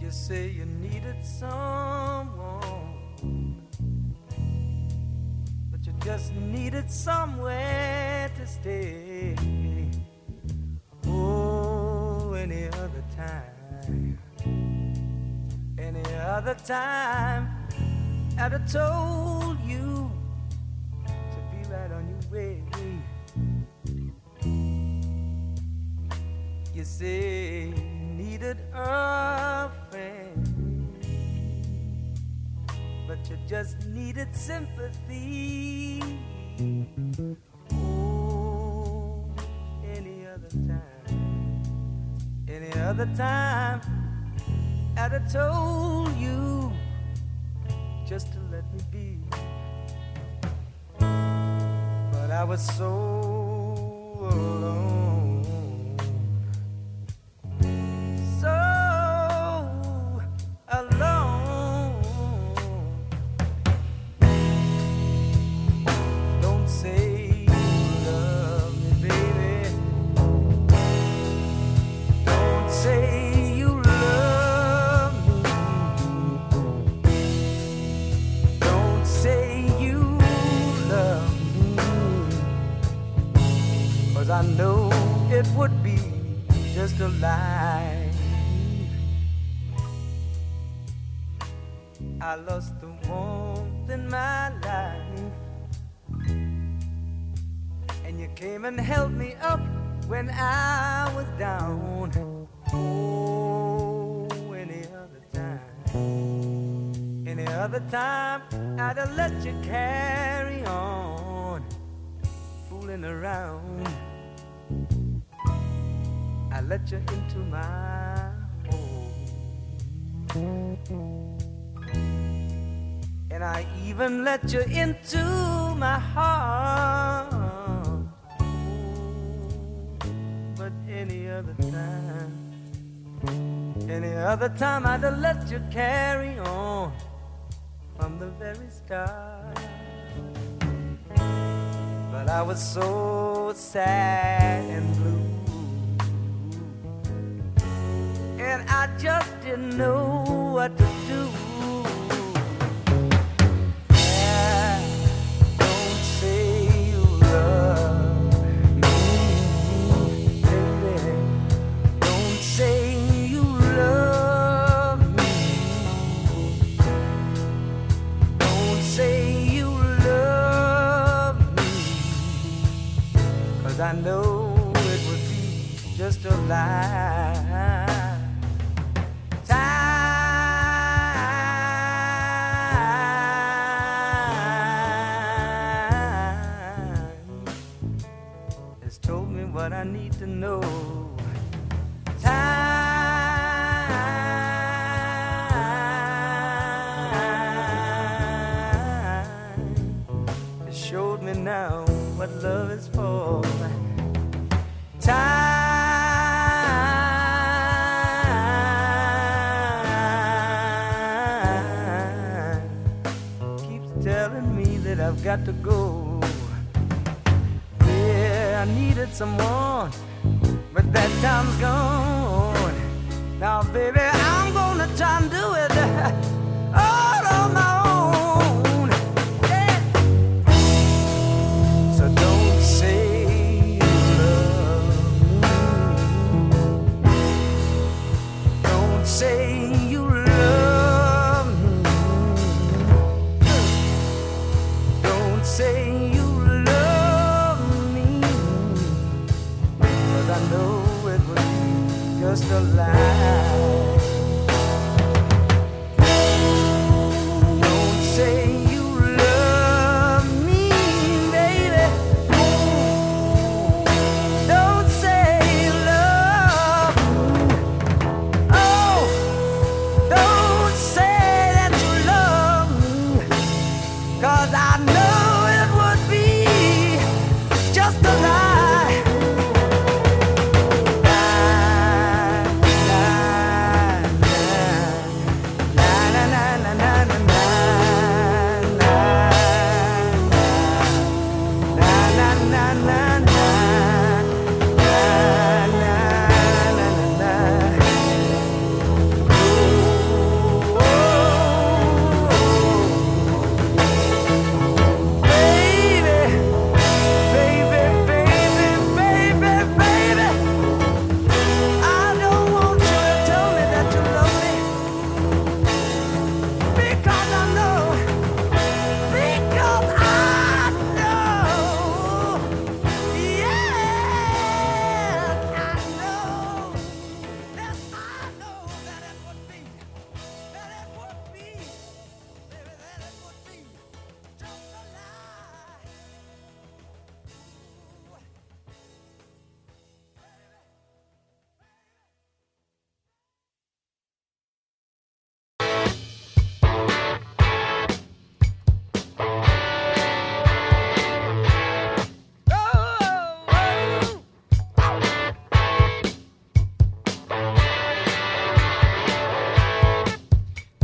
You say you needed someone, but you just needed somewhere to stay. Oh, any other time, any other time, I'd have told you You say you needed a friend, but you just needed sympathy. Oh, any other time, any other time, I'd have told you just to let me be. But I was so alone. Would be just a lie. I lost the warmth in my life. And you came and held me up when I was down. Oh, any other time. Any other time, I'd have let you carry on. Fooling around. I let you into my home. And I even let you into my heart. But any other time, any other time, I'd have let you carry on from the very start. But I was so sad and blue. And I just didn't know what to do. Yeah, don't say you love me, baby. Don't say you love me. Don't say you love me. Cause I know it would be just a lie. Got to go. Yeah, I needed someone, but that time's gone. Now, baby, I'm gonna try and do it say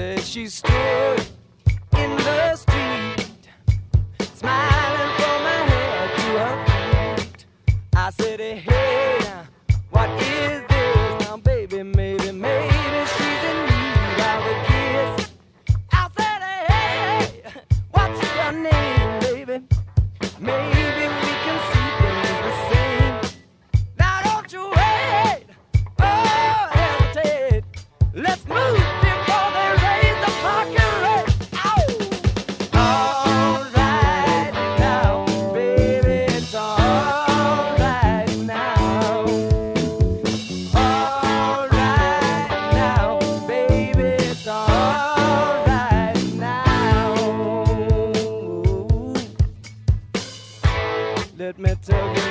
There she stood in the street, smiling. met.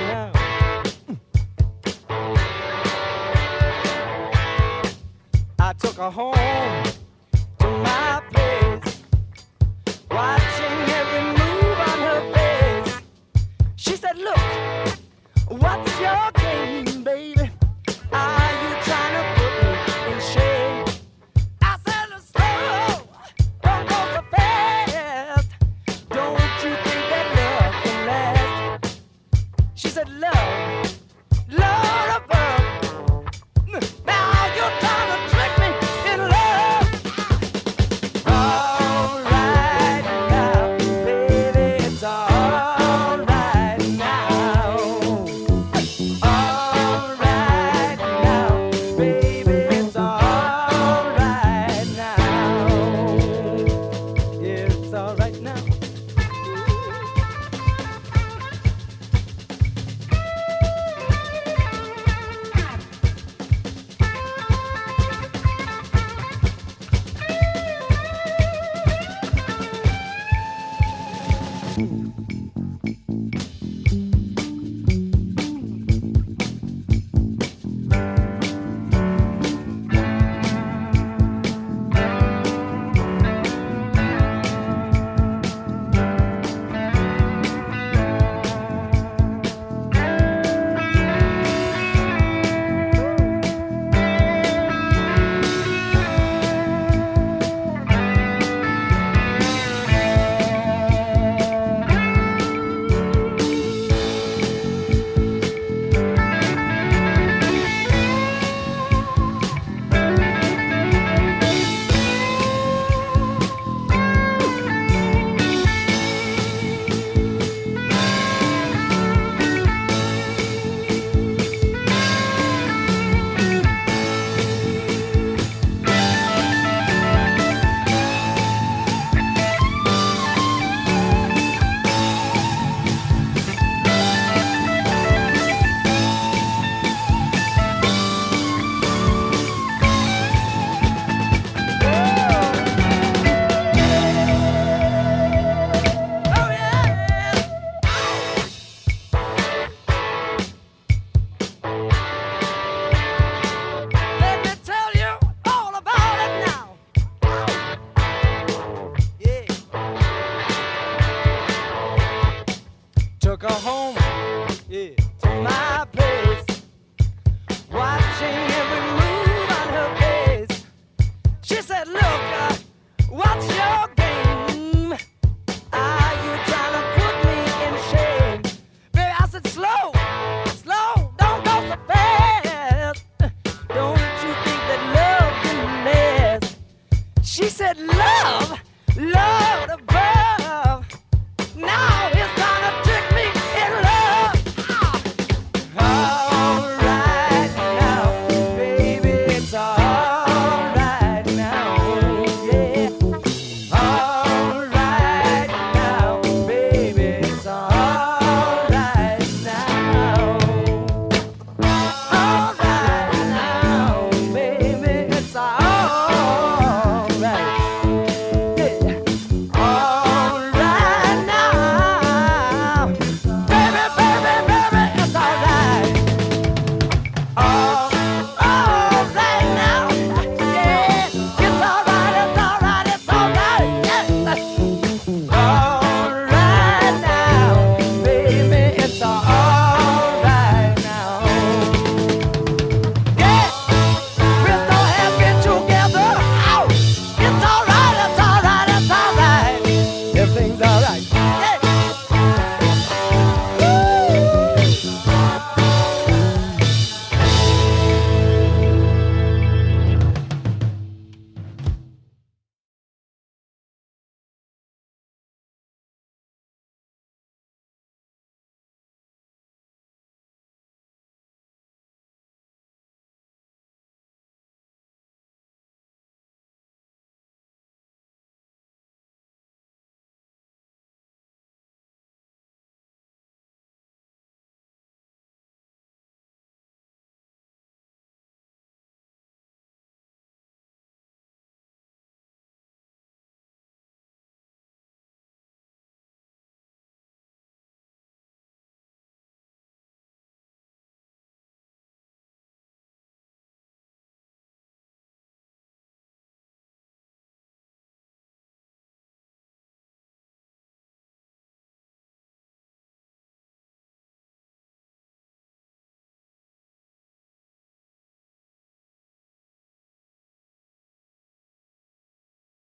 He said, Love? Love?